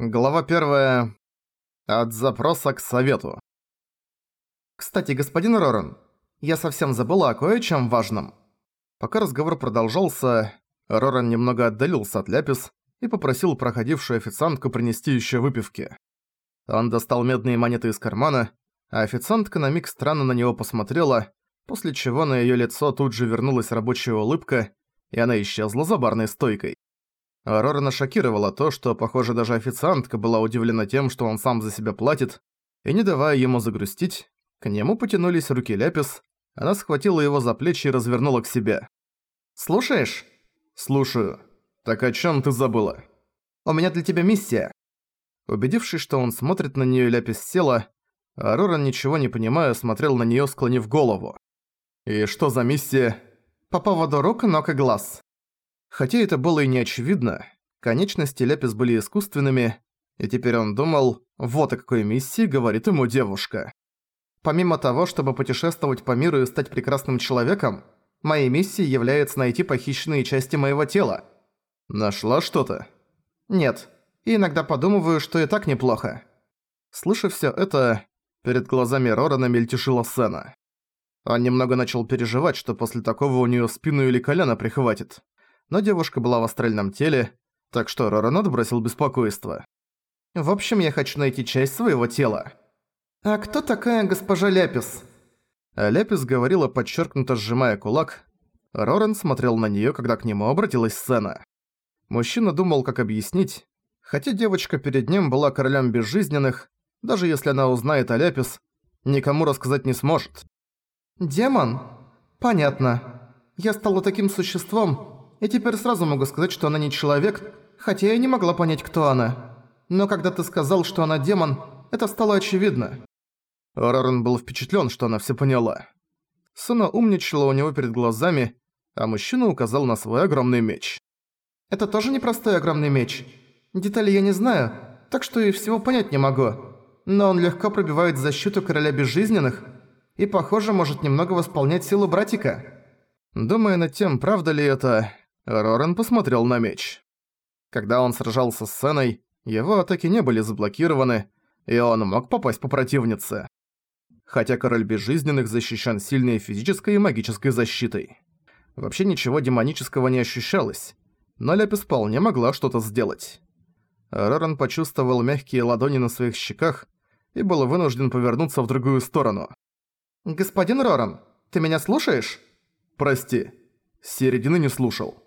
Глава первая. От запроса к совету. «Кстати, господин Роран, я совсем забыла о кое-чем важном». Пока разговор продолжался, Роран немного отдалился от Ляпис и попросил проходившую официантку принести еще выпивки. Он достал медные монеты из кармана, а официантка на миг странно на него посмотрела, после чего на её лицо тут же вернулась рабочая улыбка, и она исчезла за барной стойкой. Рорана шокировало то, что, похоже, даже официантка была удивлена тем, что он сам за себя платит, и не давая ему загрустить, к нему потянулись руки Ляпис, она схватила его за плечи и развернула к себе. «Слушаешь?» «Слушаю. Так о чем ты забыла?» «У меня для тебя миссия». Убедившись, что он смотрит на нее, Ляпис села, а Роран, ничего не понимая, смотрел на нее, склонив голову. «И что за миссия?» «По поводу рук, ног и глаз». Хотя это было и не очевидно, конечности Ляпис были искусственными, и теперь он думал, вот о какой миссии говорит ему девушка. Помимо того, чтобы путешествовать по миру и стать прекрасным человеком, моей миссией является найти похищенные части моего тела. Нашла что-то? Нет. И иногда подумываю, что и так неплохо. Слыша всё это, перед глазами Рорана мельтешила сцена. Он немного начал переживать, что после такого у неё спину или колено прихватит но девушка была в астральном теле, так что Роран отбросил беспокойство. «В общем, я хочу найти часть своего тела». «А кто такая госпожа Ляпис?» а Ляпис говорила, подчеркнуто сжимая кулак. Роран смотрел на неё, когда к нему обратилась сцена. Мужчина думал, как объяснить. Хотя девочка перед ним была королем безжизненных, даже если она узнает о Ляпис, никому рассказать не сможет. «Демон? Понятно. Я стала таким существом, и теперь сразу могу сказать, что она не человек, хотя я не могла понять, кто она. Но когда ты сказал, что она демон, это стало очевидно». Роран был впечатлен, что она все поняла. Суна умничала у него перед глазами, а мужчина указал на свой огромный меч. «Это тоже непростой огромный меч. Детали я не знаю, так что и всего понять не могу. Но он легко пробивает защиту короля безжизненных и, похоже, может немного восполнять силу братика». Думая над тем, правда ли это, Рорен посмотрел на меч. Когда он сражался с Сеной, его атаки не были заблокированы, и он мог попасть по противнице. Хотя король безжизненных защищен сильной физической и магической защитой. Вообще ничего демонического не ощущалось, но Ляпис вполне могла что-то сделать. Роран почувствовал мягкие ладони на своих щеках и был вынужден повернуться в другую сторону. «Господин Роран, ты меня слушаешь?» «Прости, середины не слушал».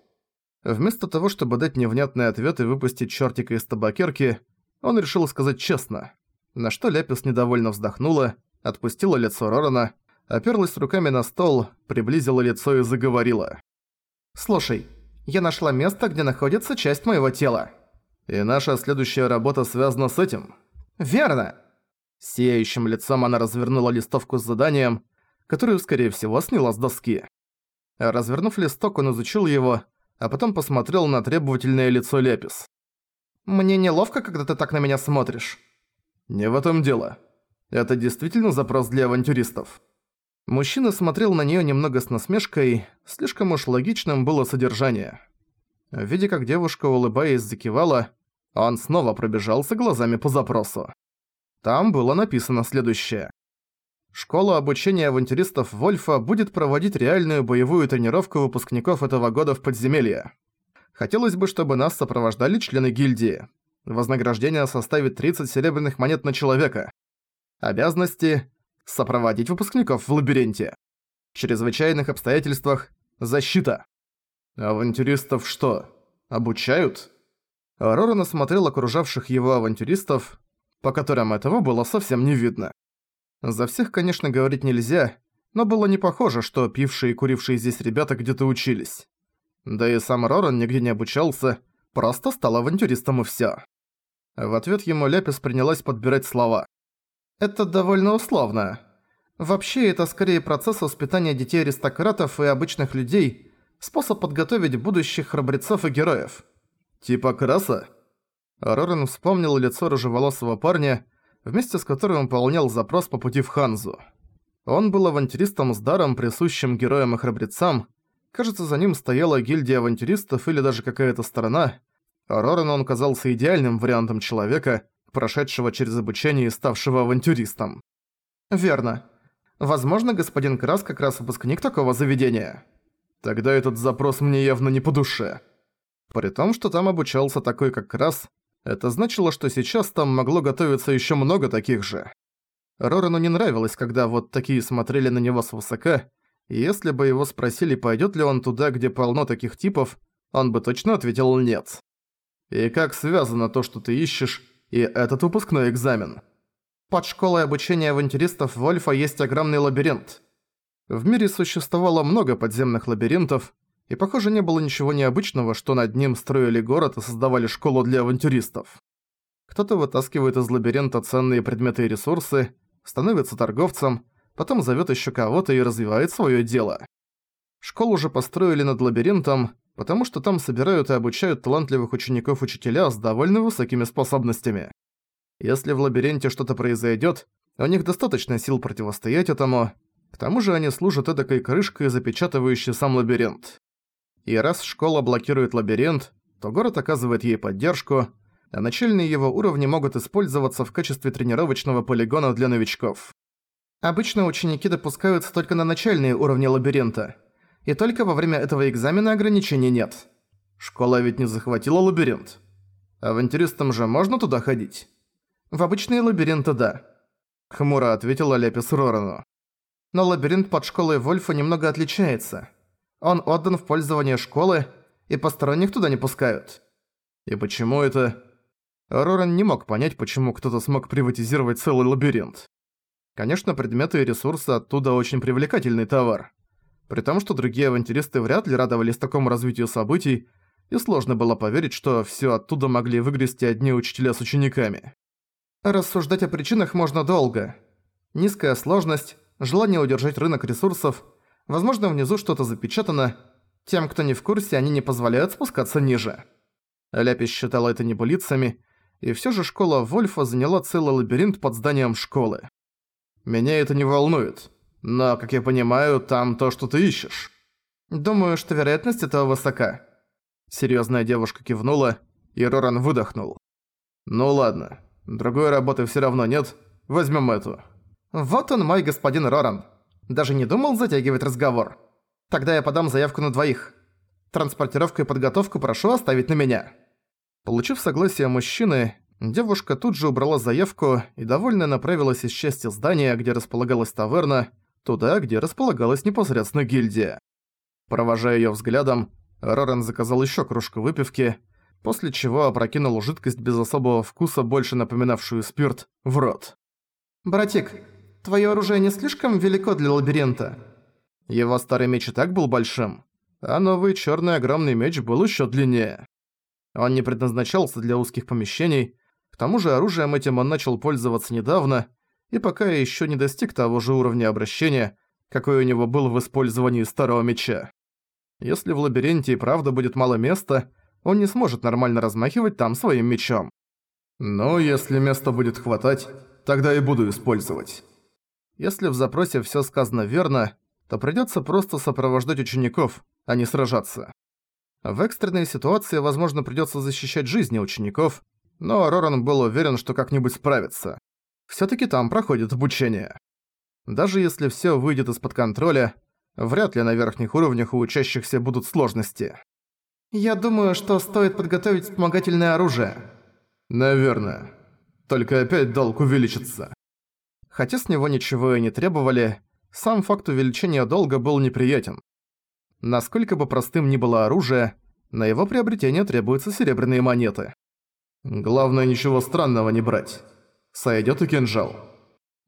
Вместо того, чтобы дать невнятный ответ и выпустить чертика из табакерки, он решил сказать честно. На что Ляпис недовольно вздохнула, отпустила лицо Рорана, оперлась руками на стол, приблизила лицо и заговорила. «Слушай, я нашла место, где находится часть моего тела. И наша следующая работа связана с этим». «Верно!» Сияющим лицом она развернула листовку с заданием, которую, скорее всего, сняла с доски. Развернув листок, он изучил его, а потом посмотрел на требовательное лицо Лепис. «Мне неловко, когда ты так на меня смотришь». «Не в этом дело. Это действительно запрос для авантюристов». Мужчина смотрел на неё немного с насмешкой, слишком уж логичным было содержание. Видя, как девушка, улыбаясь, закивала, он снова пробежался глазами по запросу. Там было написано следующее. Школа обучения авантюристов Вольфа будет проводить реальную боевую тренировку выпускников этого года в подземелье. Хотелось бы, чтобы нас сопровождали члены гильдии. Вознаграждение составит 30 серебряных монет на человека. Обязанности – сопроводить выпускников в лабиринте. В чрезвычайных обстоятельствах – защита. Авантюристов что, обучают? Роран осмотрел окружавших его авантюристов, по которым этого было совсем не видно. За всех, конечно, говорить нельзя, но было не похоже, что пившие и курившие здесь ребята где-то учились. Да и сам Роран нигде не обучался, просто стал авантюристом и всё. В ответ ему Ляпис принялась подбирать слова. «Это довольно условно. Вообще, это скорее процесс воспитания детей-аристократов и обычных людей, способ подготовить будущих храбрецов и героев». «Типа краса?» Роран вспомнил лицо рыжеволосого парня, вместе с которым выполнял запрос по пути в Ханзу. Он был авантюристом с даром, присущим героям и храбрецам. Кажется, за ним стояла гильдия авантюристов или даже какая-то сторона. Рорану он казался идеальным вариантом человека, прошедшего через обучение и ставшего авантюристом. «Верно. Возможно, господин Крас как раз выпускник такого заведения. Тогда этот запрос мне явно не по душе. При том, что там обучался такой как Крас, это значило, что сейчас там могло готовиться еще много таких же. Рорану не нравилось, когда вот такие смотрели на него свысока, и если бы его спросили, пойдет ли он туда, где полно таких типов, он бы точно ответил «нет». И как связано то, что ты ищешь, и этот выпускной экзамен? Под школой обучения авантюристов Вольфа есть огромный лабиринт. В мире существовало много подземных лабиринтов, и похоже не было ничего необычного, что над ним строили город и создавали школу для авантюристов. Кто-то вытаскивает из лабиринта ценные предметы и ресурсы, становится торговцем, потом зовёт ещё кого-то и развивает своё дело. Школу же построили над лабиринтом, потому что там собирают и обучают талантливых учеников учителя с довольно высокими способностями. Если в лабиринте что-то произойдет, у них достаточно сил противостоять этому, к тому же они служат эдакой крышкой, запечатывающей сам лабиринт. И раз школа блокирует лабиринт, то город оказывает ей поддержку, а начальные его уровни могут использоваться в качестве тренировочного полигона для новичков. Обычно ученики допускаются только на начальные уровни лабиринта, и только во время этого экзамена ограничений нет. Школа ведь не захватила лабиринт. Авантюристам же можно туда ходить? В обычные лабиринты да. Хмуро ответила Лепис Рорану. Но лабиринт под школой Вольфа немного отличается. Он отдан в пользование школы, и посторонних туда не пускают. И почему это... Роран не мог понять, почему кто-то смог приватизировать целый лабиринт. Конечно, предметы и ресурсы оттуда очень привлекательный товар. При том, что другие авантюристы вряд ли радовались такому развитию событий, и сложно было поверить, что всё оттуда могли выгрести одни учителя с учениками. Рассуждать о причинах можно долго. Низкая сложность, желание удержать рынок ресурсов, возможно, внизу что-то запечатано. Тем, кто не в курсе, они не позволяют спускаться ниже. Ляпис считала это небылицами, и всё же школа Вольфа заняла целый лабиринт под зданием школы. Меня это не волнует, но, как я понимаю, там то, что ты ищешь. Думаю, что вероятность этого высока. Серьёзная девушка кивнула, и Роран выдохнул. Ну ладно, Другой работы все равно нет. Возьмем эту. Вот он, мой господин Роран. Даже не думал затягивать разговор. Тогда я подам заявку на двоих. Транспортировку и подготовку прошу оставить на меня. Получив согласие мужчины, девушка тут же убрала заявку и довольно направилась из части здания, где располагалась таверна, туда, где располагалась непосредственно гильдия. Провожая её взглядом, Роран заказал ещё кружку выпивки, после чего опрокинул жидкость без особого вкуса, больше напоминавшую спирт, в рот. «Братик, твоё оружие не слишком велико для лабиринта?» Его старый меч и так был большим, а новый чёрный огромный меч был ещё длиннее. Он не предназначался для узких помещений, к тому же оружием этим он начал пользоваться недавно и пока ещё не достиг того же уровня обращения, какой у него был в использовании старого меча. Если в лабиринте и правда будет мало места, он не сможет нормально размахивать там своим мечом. Но если места будет хватать, тогда и буду использовать. Если в запросе всё сказано верно, то придётся просто сопровождать учеников, а не сражаться. В экстренной ситуации, возможно, придётся защищать жизни учеников, но Роран был уверен, что как-нибудь справится. Всё-таки там проходит обучение. Даже если всё выйдет из-под контроля, вряд ли на верхних уровнях у учащихся будут сложности. «Я думаю, что стоит подготовить вспомогательное оружие». «Наверное. Только опять долг увеличится». Хотя с него ничего и не требовали, сам факт увеличения долга был неприятен. Насколько бы простым ни было оружие, на его приобретение требуются серебряные монеты. Главное, ничего странного не брать. Сойдёт и кинжал.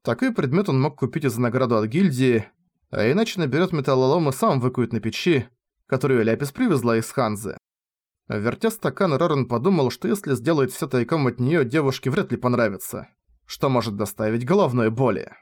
Такой предмет он мог купить из награду от гильдии, а иначе наберёт металлолом и сам выкует на печи, которую Ляпис привезла из Ханзы. Вертя стакан, Рорен подумал, что если сделает всё тайком от неё, девушке вряд ли понравится, что может доставить головной боли.